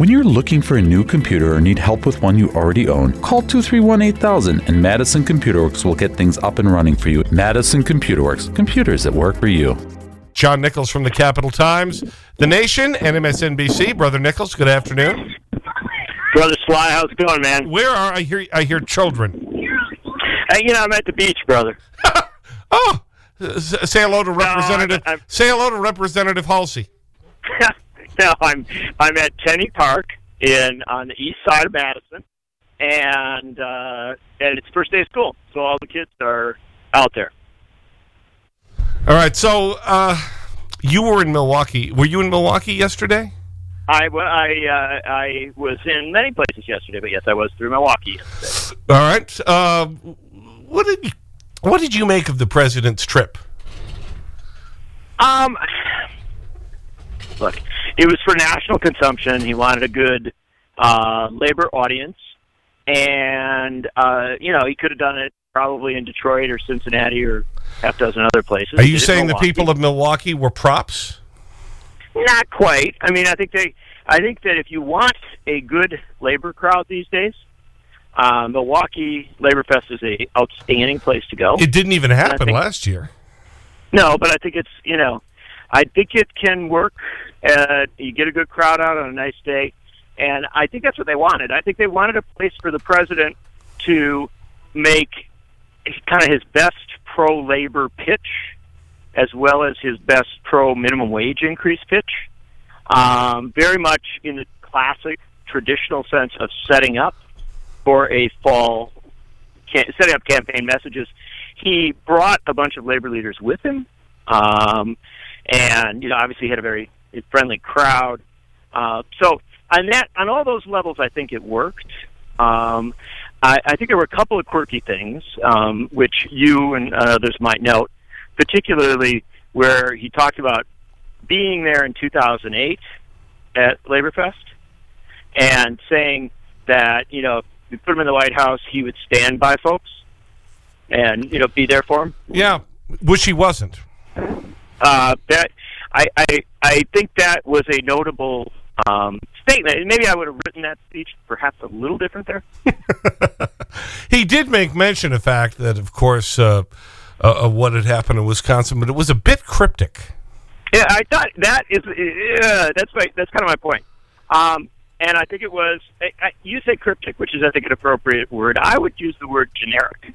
When you're looking for a new computer or need help with one you already own, call 231 8000 and Madison Computer Works will get things up and running for you. Madison Computer Works, computers that work for you. John Nichols from the Capital Times, The Nation, and MSNBC. Brother Nichols, good afternoon. Brother Sly, how's it going, man? Where are I hear I hear children? Hey, you know, I'm at the beach, brother. oh, say hello to Representative. I'm, I'm, say hello to Representative Hulsey. no, I'm I'm at Tenney Park in on the east side of Madison, and uh, and it's first day of school, so all the kids are out there. All right, so uh, you were in Milwaukee. Were you in Milwaukee yesterday? I, I, uh, I was in many places yesterday, but yes, I was through Milwaukee yesterday. All right. Uh, what, did what did you make of the president's trip? Um, look, it was for national consumption. He wanted a good uh, labor audience. And, uh, you know, he could have done it probably in Detroit or Cincinnati or half dozen other places. Are you saying the people of Milwaukee were props? Not quite. I mean, I think they. I think that if you want a good labor crowd these days, uh, Milwaukee Labor Fest is a outstanding place to go. It didn't even happen think, last year. No, but I think it's you know, I think it can work. Uh, you get a good crowd out on a nice day, and I think that's what they wanted. I think they wanted a place for the president to make kind of his best pro labor pitch as well as his best pro minimum wage increase pitch. Um, very much in the classic traditional sense of setting up for a fall, setting up campaign messages. He brought a bunch of labor leaders with him, um, and you know, obviously, he had a very friendly crowd. Uh, so on that, on all those levels, I think it worked. Um, I, I think there were a couple of quirky things, um, which you and uh, others might note particularly where he talked about being there in 2008 at Labor Fest and saying that, you know, if you put him in the White House, he would stand by folks and, you know, be there for them. Yeah, which he wasn't. Uh, that I, I, I think that was a notable um, statement. Maybe I would have written that speech perhaps a little different there. he did make mention of the fact that, of course, uh, uh, of what had happened in Wisconsin, but it was a bit cryptic. Yeah, I thought that is yeah, that's my that's kind of my point. Um, and I think it was I, I, you say cryptic, which is I think an appropriate word. I would use the word generic.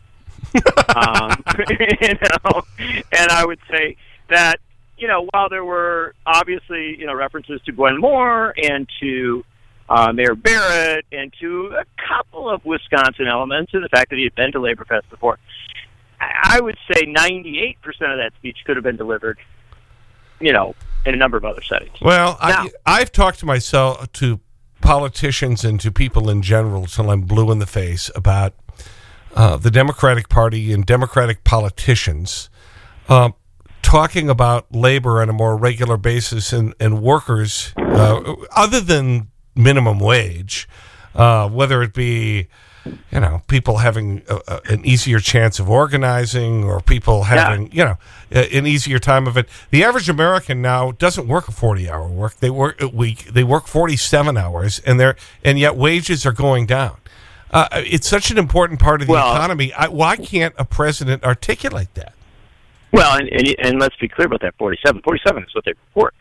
um, you know, and I would say that you know while there were obviously you know references to Gwen Moore and to uh, Mayor Barrett and to a couple of Wisconsin elements and the fact that he had been to Labor Fest before. I would say 98% of that speech could have been delivered, you know, in a number of other settings. Well, now, I, I've talked to myself, to politicians and to people in general till I'm blue in the face about uh, the Democratic Party and Democratic politicians uh, talking about labor on a more regular basis and, and workers, uh, other than minimum wage, uh, whether it be you know, people having a, a, an easier chance of organizing or people having, yeah. you know, an easier time of it. The average American now doesn't work a 40 hour work. They work a week. They work 47 hours and they're, and yet wages are going down. Uh, it's such an important part of the well, economy. I, why can't a president articulate that? Well, and, and, and let's be clear about that 47. 47 is what they report.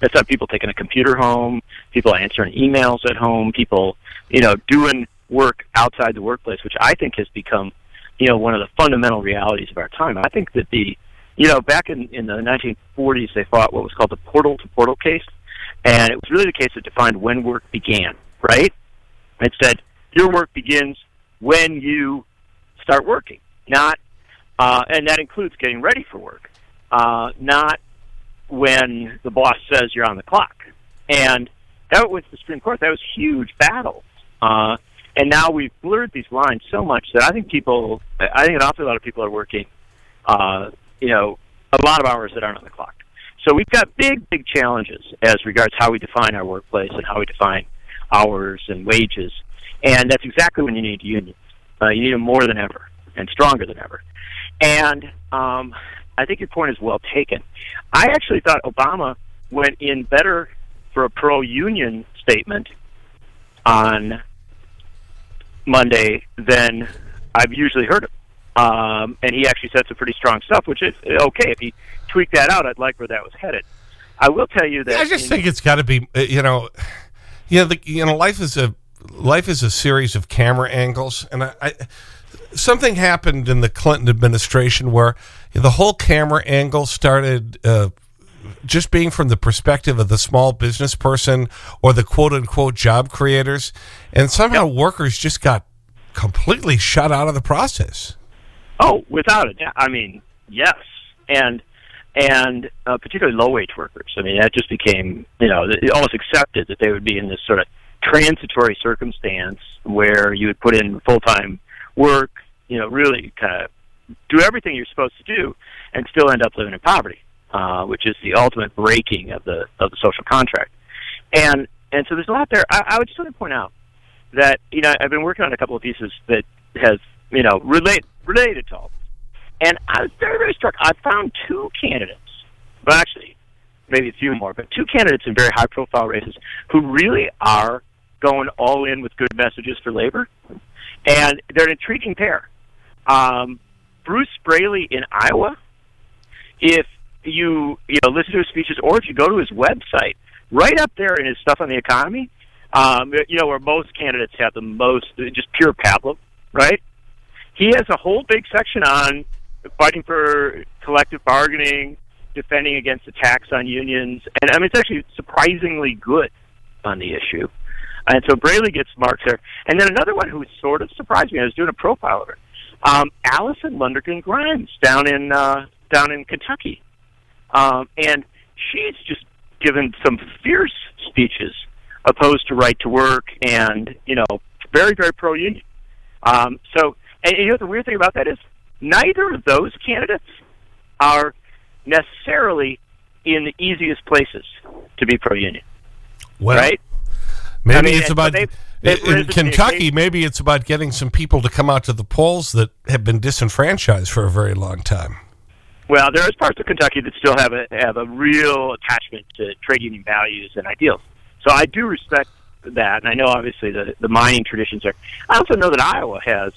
That's not people taking a computer home, people answering emails at home, people, you know, doing work outside the workplace, which I think has become, you know, one of the fundamental realities of our time. I think that the, you know, back in, in the 1940s, they fought what was called the portal to portal case, and it was really the case that defined when work began, right? It said your work begins when you start working, not, uh, and that includes getting ready for work, uh, not when the boss says you're on the clock. And that was the Supreme Court. That was huge battle. Uh, and now we've blurred these lines so much that I think people, I think an awful lot of people are working, uh, you know, a lot of hours that aren't on the clock. So we've got big, big challenges as regards how we define our workplace and how we define hours and wages. And that's exactly when you need unions. Uh, you need them more than ever and stronger than ever. And um, I think your point is well taken. I actually thought Obama went in better for a pro-union statement on Monday than I've usually heard him. Um, and he actually said some pretty strong stuff, which is okay. If he tweaked that out, I'd like where that was headed. I will tell you that. I just think it's got to be, uh, you know, you know, the, you know, life is a life is a series of camera angles, and I, I something happened in the Clinton administration where the whole camera angle started uh, just being from the perspective of the small business person or the quote unquote job creators, and somehow workers just got completely shut out of the process. Oh, without it. I mean, yes. And and uh, particularly low wage workers. I mean, that just became, you know, almost accepted that they would be in this sort of transitory circumstance where you would put in full time work, you know, really kind of do everything you're supposed to do and still end up living in poverty, uh, which is the ultimate breaking of the of the social contract. And and so there's a lot there. I, I would just want to point out that you know I've been working on a couple of pieces that has you know relate related to all and I was very, very struck. I found two candidates, well, actually, maybe a few more, but two candidates in very high profile races who really are going all in with good messages for labor. And they're an intriguing pair. Um, Bruce Braley in Iowa, if you you know listen to his speeches or if you go to his website, right up there in his stuff on the economy, um, you know where most candidates have the most just pure pablum, right? He has a whole big section on fighting for collective bargaining, defending against attacks on unions, and I mean it's actually surprisingly good on the issue. And so Braley gets marks there. And then another one who sort of surprised me. I was doing a profile of her. Um, Alison Lundergan Grimes down in uh, down in Kentucky, um, and she's just given some fierce speeches opposed to right to work, and you know, very very pro union. Um, so, and you know the weird thing about that is neither of those candidates are necessarily in the easiest places to be pro union. Well, right? Maybe I mean, it's about they've, they've in Kentucky. Maybe it's about getting some people to come out to the polls that have been disenfranchised for a very long time. Well, there is parts of Kentucky that still have a have a real attachment to trade union values and ideals. So I do respect that, and I know obviously the the mining traditions are. I also know that Iowa has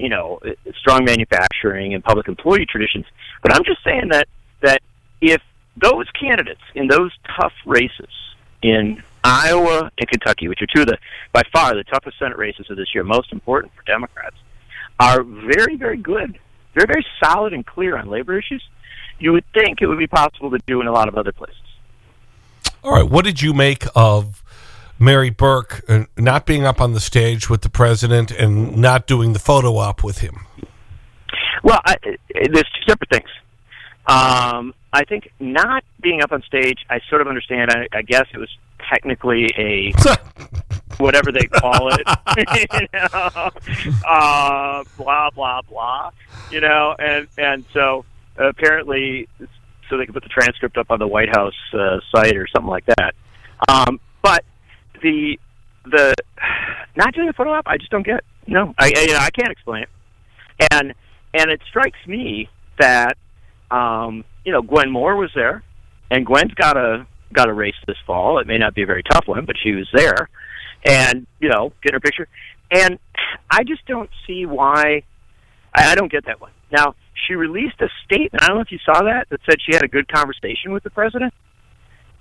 you know, strong manufacturing and public employee traditions. But I'm just saying that that if those candidates in those tough races in Iowa and Kentucky, which are two of the by far the toughest Senate races of this year, most important for Democrats, are very, very good, very, very solid and clear on labor issues, you would think it would be possible to do in a lot of other places. All right. What did you make of Mary Burke uh, not being up on the stage with the president and not doing the photo op with him? Well, I, there's two separate things. Um, I think not being up on stage, I sort of understand. I, I guess it was technically a whatever they call it, you know, uh, blah blah blah, you know, and and so apparently, so they can put the transcript up on the White House uh, site or something like that. Um, but the the not doing a photo op, I just don't get. No, I I, you know, I can't explain it. And and it strikes me that um, you know Gwen Moore was there, and Gwen's got a got a race this fall. It may not be a very tough one, but she was there, and you know, get her picture. And I just don't see why. I, I don't get that one. Now she released a statement. I don't know if you saw that that said she had a good conversation with the president,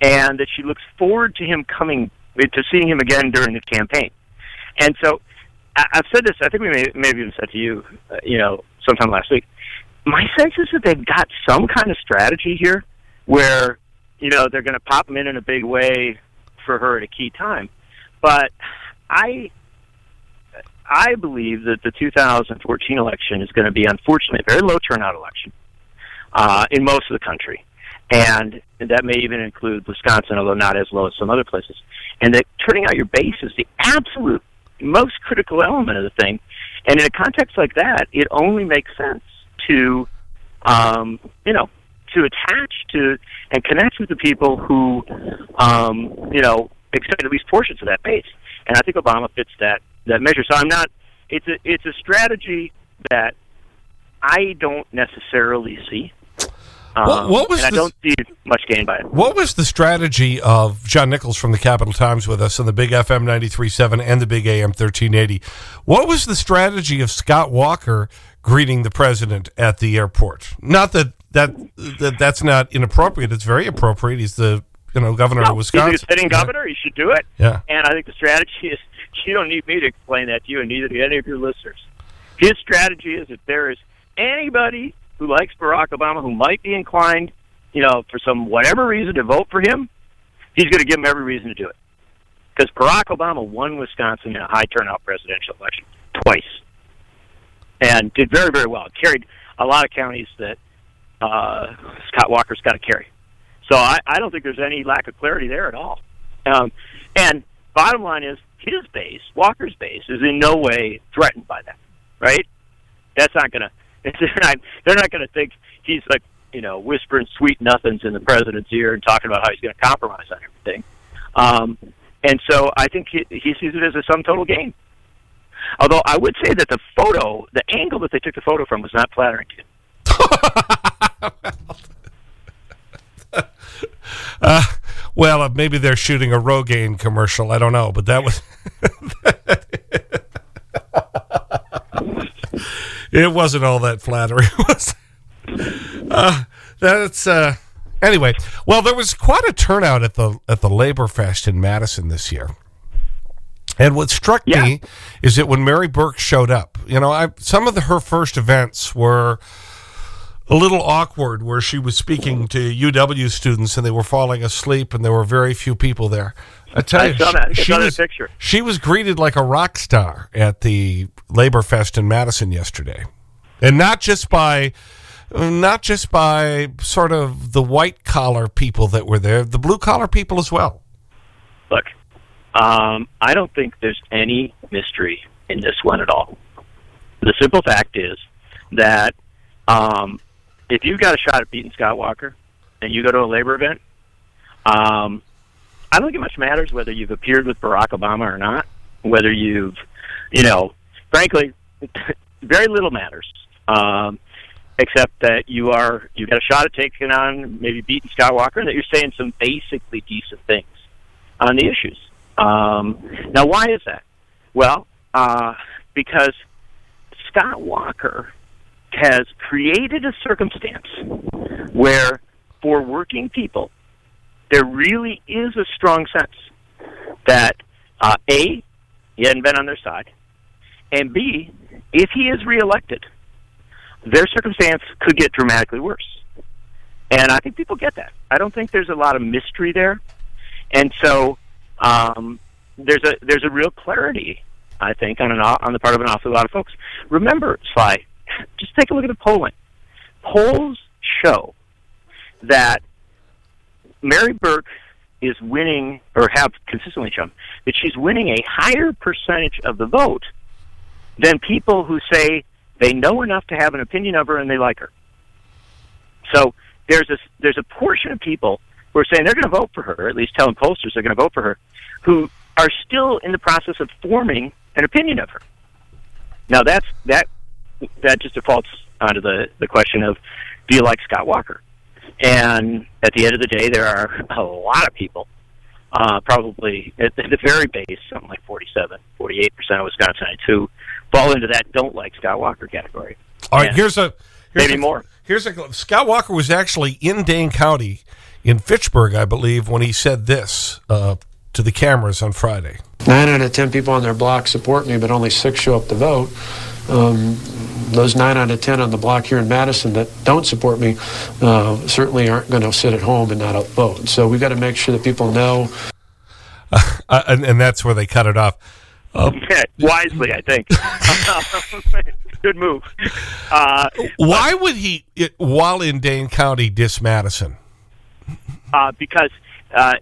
and that she looks forward to him coming to seeing him again during the campaign. And so I, I've said this. I think we may maybe even said to you, uh, you know, sometime last week. My sense is that they've got some kind of strategy here, where you know they're going to pop him in in a big way for her at a key time. But I I believe that the 2014 election is going to be, unfortunately, a very low turnout election uh, in most of the country and that may even include Wisconsin, although not as low as some other places. And that turning out your base is the absolute most critical element of the thing. And in a context like that, it only makes sense to, um, you know, to attach to and connect with the people who, um, you know, accept at least portions of that base. And I think Obama fits that that measure. So I'm not. It's a it's a strategy that I don't necessarily see Um, what, what, was and I don't see much gain by it. What was the strategy of John Nichols from the Capital Times with us on the Big FM 93.7 and the Big AM 1380? What was the strategy of Scott Walker greeting the president at the airport? Not that, that, that that's not inappropriate. It's very appropriate. He's the you know, governor no, of Wisconsin. He's a sitting governor. He should do it. Yeah. And I think the strategy is you don't need me to explain that to you, and neither do any of your listeners. His strategy is if there is anybody who likes Barack Obama who might be inclined, you know, for some whatever reason to vote for him, he's going to give them every reason to do it. Because Barack Obama won Wisconsin in a high turnout presidential election twice, and did very very well. Carried a lot of counties that uh, Scott Walker's got to carry. So I, I don't think there's any lack of clarity there at all. Um, and bottom line is his base, Walker's base, is in no way threatened by that, right? That's not going to. They're not. They're not going to think he's like you know whispering sweet nothings in the president's ear and talking about how he's going to compromise on everything. Um, and so I think he, he sees it as a sum total gain. Although I would say that the photo, the angle that they took the photo from, was not flattering to him. uh, well, uh, maybe they're shooting a Rogaine commercial. I don't know, but that was. it wasn't all that flattering. was uh, that's uh, anyway. Well, there was quite a turnout at the at the Labor Fest in Madison this year. And what struck yeah. me is that when Mary Burke showed up, you know, I, some of the, her first events were a little awkward where she was speaking to UW students and they were falling asleep and there were very few people there. I tell you, I she, was, picture. she was greeted like a rock star at the Labor Fest in Madison yesterday. And not just by not just by sort of the white collar people that were there, the blue collar people as well. Look, um, I don't think there's any mystery in this one at all. The simple fact is that um, if you've got a shot at beating Scott Walker and you go to a labor event, um, I don't think it much matters whether you've appeared with Barack Obama or not, whether you've, you know, frankly, very little matters. Um, except that you are you've got a shot at taking on maybe beating Scott Walker, and that you're saying some basically decent things on the issues. Um, now, why is that? Well, uh, because Scott Walker has created a circumstance where, for working people, there really is a strong sense that uh, a he hadn't been on their side, and b if he is reelected, their circumstance could get dramatically worse. And I think people get that. I don't think there's a lot of mystery there, and so um, there's a there's a real clarity, I think, on an on the part of an awful lot of folks. Remember, Sly, just take a look at the polling. Polls show that Mary Burke is winning, or have consistently shown, that she's winning a higher percentage of the vote than people who say they know enough to have an opinion of her and they like her. So there's a, there's a portion of people who are saying they're going to vote for her, or at least telling pollsters they're going to vote for her, who are still in the process of forming an opinion of her. Now that's that that just defaults onto the the question of do you like Scott Walker? And at the end of the day, there are a lot of people, uh, probably at the very base, something like 47, 48 percent of Wisconsinites who fall into that don't like Scott Walker category. All right, and here's a here's maybe a, more. Here's a Scott Walker was actually in Dane County in Fitchburg, I believe, when he said this uh, to the cameras on Friday. Nine out of ten people on their block support me, but only six show up to vote. Um, those nine out of ten on the block here in Madison that don't support me uh, certainly aren't going to sit at home and not vote. So we've got to make sure that people know. Uh, and, and, that's where they cut it off. Um, wisely, I think. Good move. Uh, Why would he, while in Dane County, diss Madison? Uh, because uh,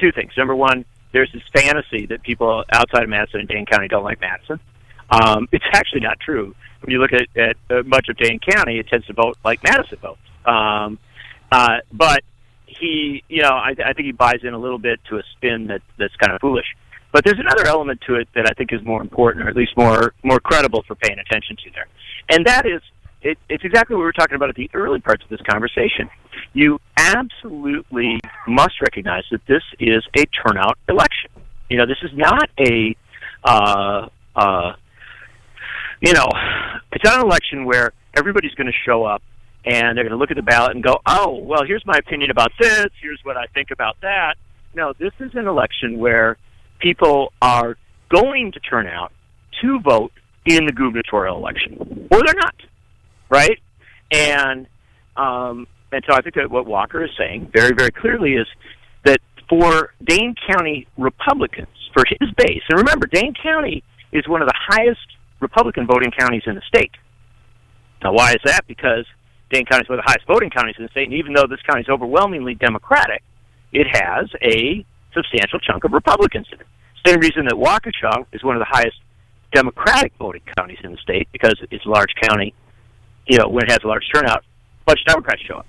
two things. Number one, there's this fantasy that people outside of Madison and Dane County don't like Madison. Um, it's actually not true. When you look at, at uh, much of Dane County, it tends to vote like Madison votes. Um, uh, but he, you know, I, I think he buys in a little bit to a spin that that's kind of foolish. But there's another element to it that I think is more important, or at least more more credible for paying attention to there, and that is it, it's exactly what we were talking about at the early parts of this conversation. You absolutely must recognize that this is a turnout election. You know, this is not a, uh, uh, you know, it's not an election where everybody's going to show up and they're going to look at the ballot and go, oh, well, here's my opinion about this, here's what I think about that. No, this is an election where people are going to turn out to vote in the gubernatorial election, or they're not, right? And um, and so I think that what Walker is saying very, very clearly is that for Dane County Republicans, for his base, and remember, Dane County is one of the highest Republican voting counties in the state. Now, why is that? Because Dane County is one of the highest voting counties in the state, and even though this county is overwhelmingly Democratic, it has a substantial chunk of Republicans in it. Same reason that Waukesha is one of the highest Democratic voting counties in the state because it's a large county. You know, when it has a large turnout, a bunch of Democrats show up.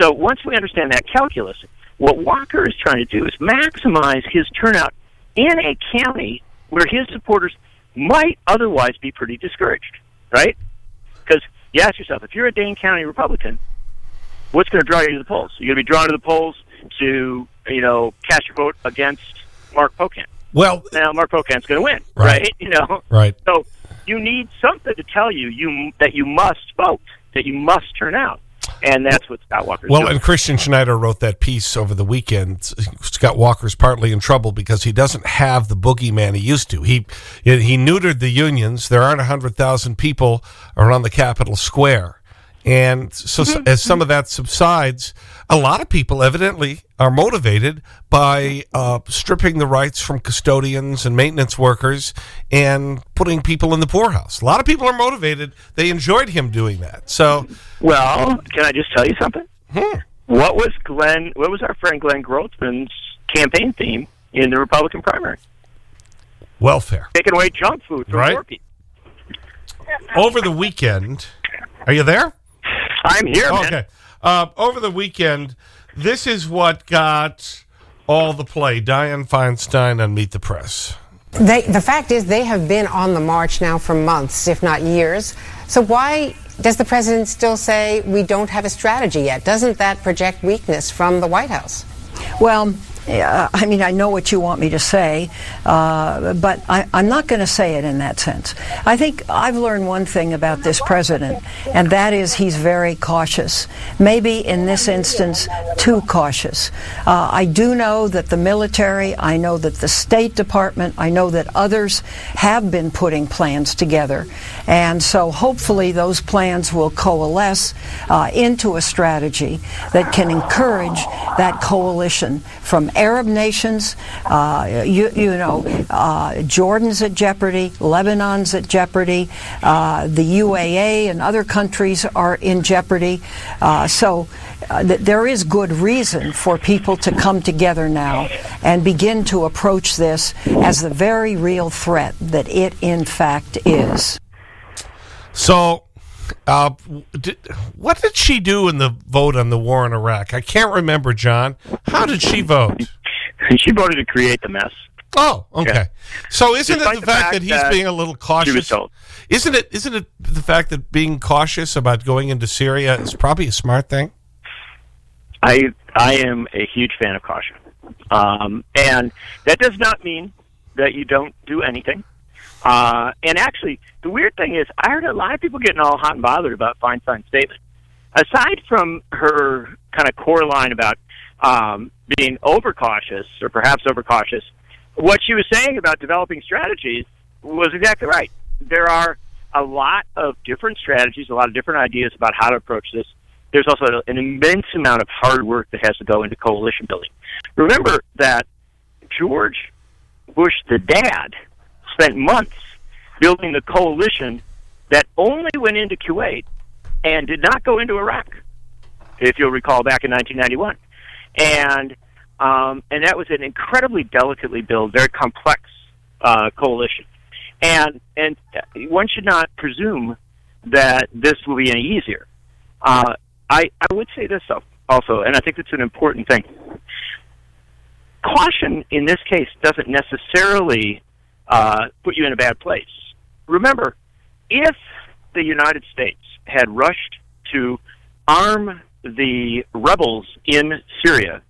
So once we understand that calculus, what Walker is trying to do is maximize his turnout in a county where his supporters might otherwise be pretty discouraged, right? Because you ask yourself, if you're a Dane County Republican, what's going to draw you to the polls? You're going to be drawn to the polls to, you know, cast your vote against Mark Pocan. Well, now Mark Pocan's going to win, right. right? You know, right. So you need something to tell you you that you must vote, that you must turn out. And that's what Scott Walker's well, doing. and Christian Schneider wrote that piece over the weekend. Scott Walker's partly in trouble because he doesn't have the boogeyman he used to. He, he neutered the unions. There aren't 100,000 people around the Capitol Square. And so, Mm-hmm. as some of that subsides, a lot of people evidently are motivated by uh, stripping the rights from custodians and maintenance workers and putting people in the poorhouse. A lot of people are motivated. They enjoyed him doing that. So, well, can I just tell you something? hmm. What was Glenn? What was our friend Glenn Grothman's campaign theme in the Republican primary? welfare. Taking away junk food from Right. poor people. Over the weekend, are you there? I'm here, man. Okay. Uh, over the weekend, this is what got all the play. Dianne Feinstein on Meet the Press. They, the fact is, they have been on the march now for months, if not years. So why does the president still say we don't have a strategy yet? Doesn't that project weakness from the White House? Well, I mean, I know what you want me to say, uh, but I, I'm not going to say it in that sense. I think I've learned one thing about this president, and that is he's very cautious. Maybe in this instance, too cautious. Uh, I do know that the military, I know that the State Department, I know that others have been putting plans together, and so hopefully those plans will coalesce uh, into a strategy that can encourage that coalition from Arab nations, uh, you, you know, uh, Jordan's at jeopardy, Lebanon's at jeopardy, uh, the UAA and other countries are in jeopardy. Uh, so uh, th- there is good reason for people to come together now and begin to approach this as the very real threat that it in fact is. So, uh, did, what did she do in the vote on the war in Iraq? I can't remember, John. How did she vote? she voted to create the mess. Oh, okay. Yeah. So isn't Despite it the the fact, fact that he's that being a little cautious? Isn't it, isn't it the fact that being cautious about going into Syria is probably a smart thing? I I am a huge fan of caution, um, and that does not mean that you don't do anything. Uh, and actually, the weird thing is, I heard a lot of people getting all hot and bothered about Feinstein's statement. Aside from her kind of core line about um, being overcautious or perhaps overcautious, what she was saying about developing strategies was exactly right. There are a lot of different strategies, a lot of different ideas about how to approach this. There's also an immense amount of hard work that has to go into coalition building. Remember that George Bush, the dad, spent months building the coalition that only went into Kuwait and did not go into Iraq, if you'll recall back in 1991. And um, and that was an incredibly delicately built, very complex uh, coalition. And and one should not presume that this will be any easier. Uh, I I would say this though, also, and I think it's an important thing. Caution in this case doesn't necessarily uh, put you in a bad place. Remember, if the United States had rushed to arm the rebels in Syria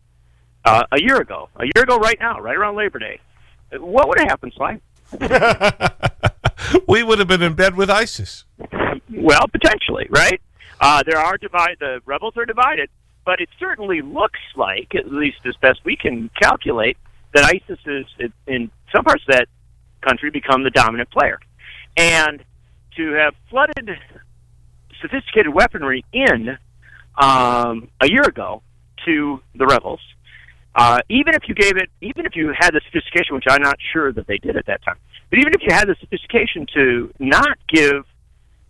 uh, a year ago, a year ago right now, right around Labor Day, what would have happened, Sly? we would have been in bed with ISIS. Well, potentially, right? Uh, there are divide. The rebels are divided, but it certainly looks like, at least as best we can calculate, that ISIS is in some parts of that country become the dominant player, and to have flooded sophisticated weaponry in um, a year ago to the rebels. Uh, even if you gave it, even if you had the sophistication, which I'm not sure that they did at that time, but even if you had the sophistication to not give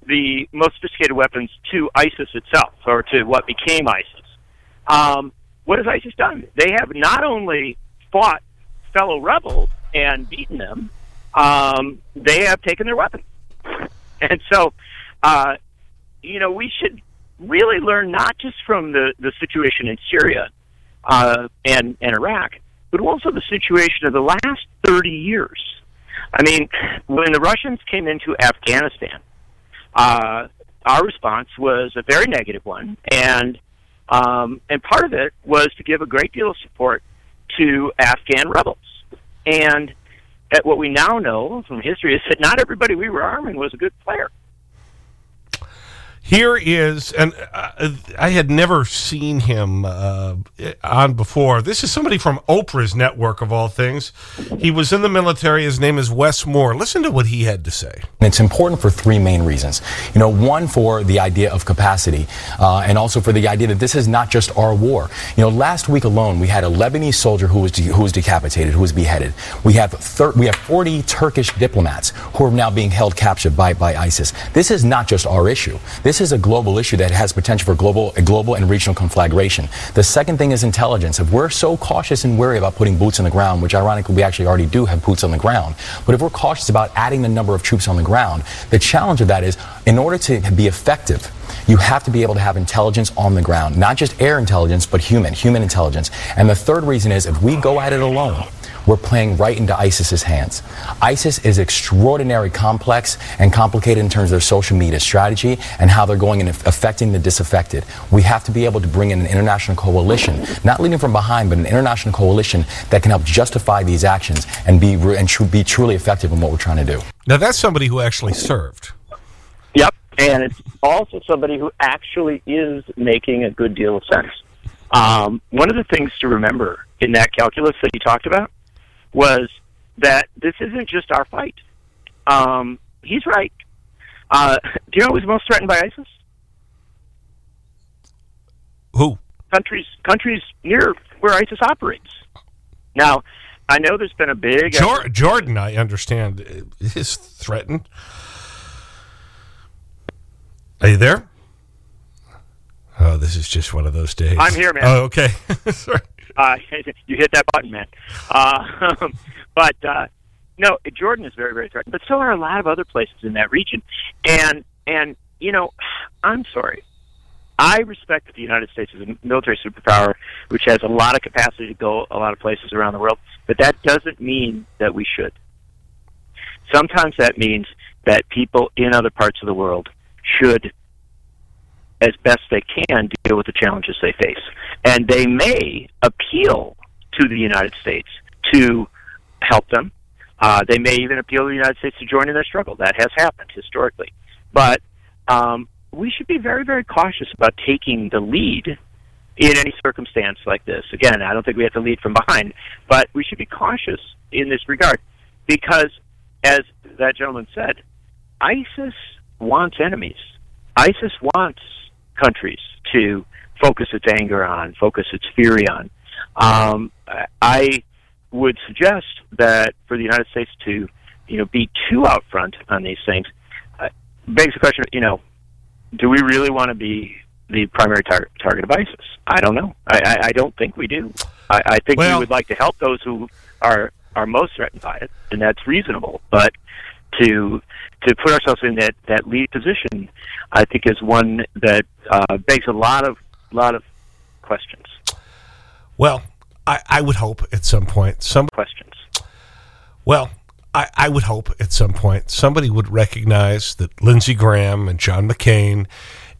the most sophisticated weapons to ISIS itself or to what became ISIS, um, what has ISIS done? They have not only fought fellow rebels and beaten them, um, they have taken their weapons. And so, uh, you know, we should really learn not just from the, the situation in Syria uh, and, and Iraq, but also the situation of the last 30 years. I mean, when the Russians came into Afghanistan, uh, our response was a very negative one, and um, and part of it was to give a great deal of support to Afghan rebels. And at what we now know from history is that not everybody we were arming was a good player. Here is, and uh, I had never seen him uh, on before. This is somebody from Oprah's network, of all things. He was in the military. His name is Wes Moore. Listen to what he had to say. It's important for three main reasons. You know, one, for the idea of capacity, uh, and also for the idea that this is not just our war. You know, last week alone, we had a Lebanese soldier who was, who was decapitated, who was beheaded. We have, we have 40 Turkish diplomats who are now being held captive by, by ISIS. This is not just our issue. This this is a global issue that has potential for global, global and regional conflagration. The second thing is intelligence. If we're so cautious and wary about putting boots on the ground, which ironically we actually already do have boots on the ground, but if we're cautious about adding the number of troops on the ground, the challenge of that is in order to be effective, you have to be able to have intelligence on the ground, not just air intelligence, but human, human intelligence. And the third reason is if we go at it alone, we're playing right into ISIS's hands. ISIS is extraordinarily complex and complicated in terms of their social media strategy and how they're going and affecting the disaffected. We have to be able to bring in an international coalition, not leading from behind, but an international coalition that can help justify these actions and be and tr be truly effective in what we're trying to do. Now that's somebody who actually served. Yep, and it's also somebody who actually is making a good deal of sense. Um, one of the things to remember in that calculus that you talked about was that this isn't just our fight. Um, he's right. Uh, do you know who's most threatened by ISIS? Who? Countries, countries near where ISIS operates. Now, I know there's been a big... Jor Jordan, I understand, is threatened. Are you there? Oh, this is just one of those days. I'm here, man. Oh, okay. Sorry. Uh, you hit that button, man. Uh, but uh, no, Jordan is very, very threatened. But so are a lot of other places in that region. And and you know, I'm sorry. I respect that the United States is a military superpower, which has a lot of capacity to go a lot of places around the world. But that doesn't mean that we should. Sometimes that means that people in other parts of the world should as best they can deal with the challenges they face. And they may appeal to the United States to help them. Uh, they may even appeal to the United States to join in their struggle. That has happened historically. But um, we should be very, very cautious about taking the lead in any circumstance like this. Again, I don't think we have to lead from behind, but we should be cautious in this regard because, as that gentleman said, ISIS wants enemies. ISIS wants countries to focus its anger on, focus its fury on. Um, I would suggest that for the United States to, you know, be too out front on these things uh, begs the question. You know, do we really want to be the primary tar- target of ISIS? I don't know. I, I, I don't think we do. I, I think well, we would like to help those who are are most threatened by it, and that's reasonable. But to to put ourselves in that that lead position, I think is one that uh, begs a lot of lot of questions. Well, I, I would hope at some point some questions. Well, I, I would hope at some point somebody would recognize that Lindsey Graham and John McCain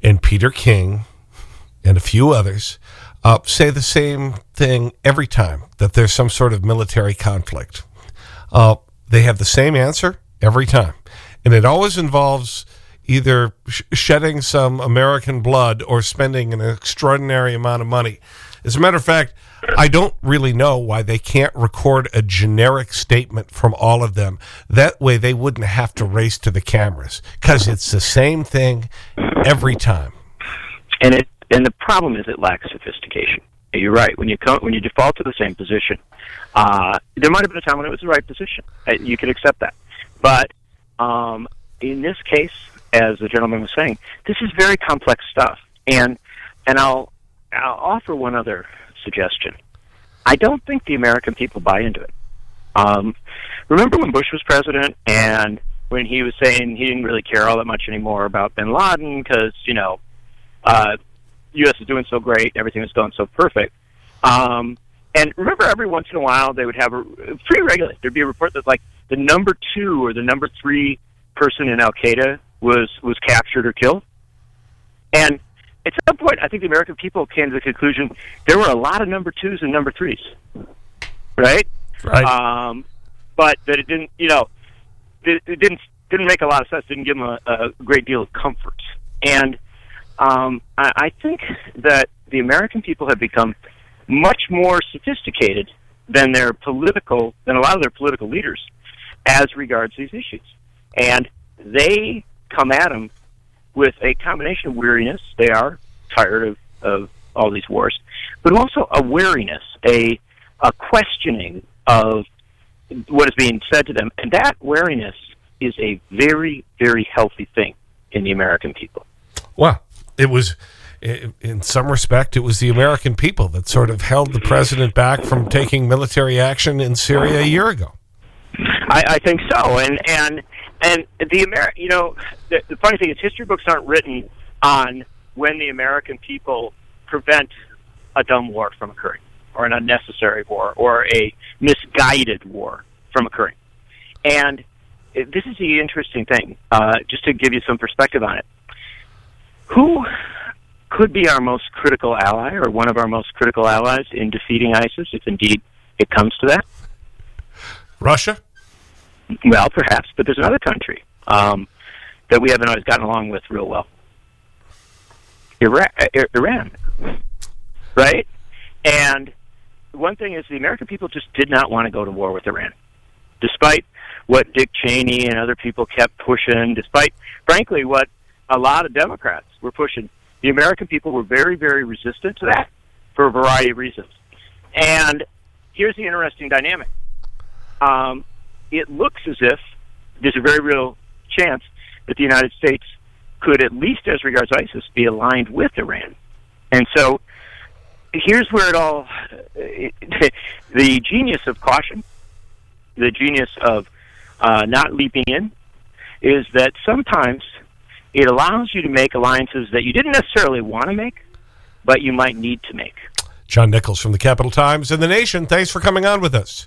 and Peter King and a few others uh, say the same thing every time that there's some sort of military conflict. Uh, they have the same answer every time. And it always involves either sh shedding some American blood or spending an extraordinary amount of money. As a matter of fact, I don't really know why they can't record a generic statement from all of them. That way they wouldn't have to race to the cameras because it's the same thing every time. And it and the problem is it lacks sophistication. You're right. When you come, when you default to the same position, uh, there might have been a time when it was the right position. Uh, you could accept that, but um, in this case, as the gentleman was saying, this is very complex stuff. And and I'll I'll offer one other suggestion. I don't think the American people buy into it. Um, remember when Bush was president and when he was saying he didn't really care all that much anymore about Bin Laden because you know, uh, U.S. is doing so great, everything was going so perfect. Um, and remember, every once in a while they would have a pretty regularly there'd be a report that like the number two or the number three person in Al Qaeda was was captured or killed. And at some point, I think the American people came to the conclusion there were a lot of number twos and number threes, right? Right. Um, but that it didn't, you know, it, it didn't didn't make a lot of sense. Didn't give them a, a great deal of comfort. And um, I, I think that the American people have become much more sophisticated than their political than a lot of their political leaders as regards these issues, and they come at them with a combination of weariness. They are tired of, of all these wars, but also a weariness, a a questioning of what is being said to them, and that wariness is a very, very healthy thing in the American people. Well, it was, in some respect, it was the American people that sort of held the president back from taking military action in Syria a year ago. I, I think so, and and and the Amer you know, the, the funny thing is, history books aren't written on when the American people prevent a dumb war from occurring, or an unnecessary war, or a misguided war from occurring. And this is the interesting thing, uh, just to give you some perspective on it. Who could be our most critical ally, or one of our most critical allies in defeating ISIS, if indeed it comes to that? Russia? Well, perhaps, but there's another country um, that we haven't always gotten along with real well. Iran, Iran, right? And one thing is, the American people just did not want to go to war with Iran, despite what Dick Cheney and other people kept pushing. Despite, frankly, what a lot of Democrats were pushing, the American people were very, very resistant to that for a variety of reasons. And here's the interesting dynamic. Um, it looks as if there's a very real chance that the United States could, at least as regards ISIS, be aligned with Iran. And so here's where it all the genius of caution, the genius of uh, not leaping in, is that sometimes it allows you to make alliances that you didn't necessarily want to make, but you might need to make. John Nichols from the Capital Times and The Nation, thanks for coming on with us.